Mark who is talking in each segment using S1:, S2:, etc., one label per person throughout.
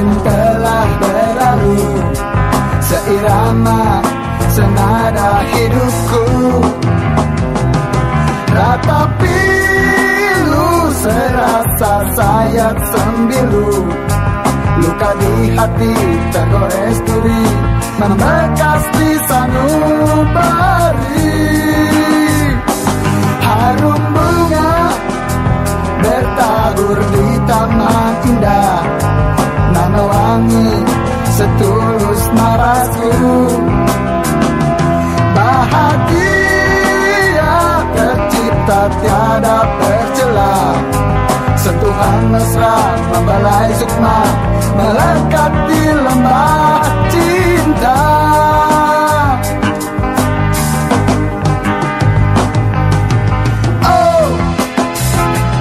S1: Telah berlalu. Seirama senada hidupku. Ratapi lu serasa sayat sembilu Luka di hati tergores duri Membekas di sanubari Sentuhan mesra membalai sukma Melekat di lembah cinta. Oh,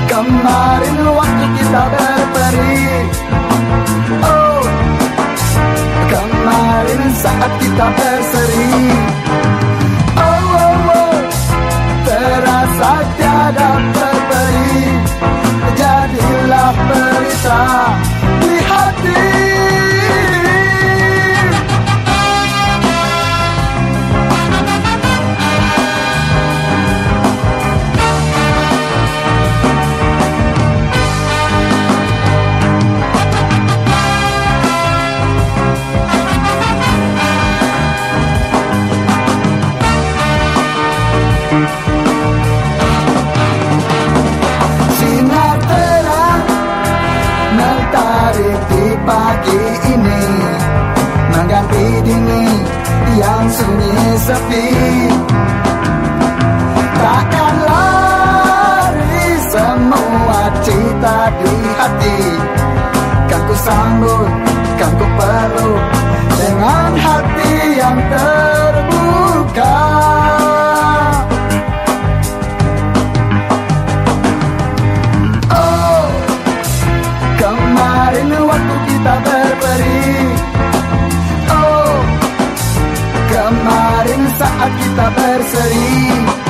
S1: kemarin waktu kita berperi. Oh, kemarin saat kita berseri Mentari di pagi ini. Mengganti dingin yang sunyi sepi. Takkan lari semua cita di hati. Kan ku sambut, kan ku peluk berseri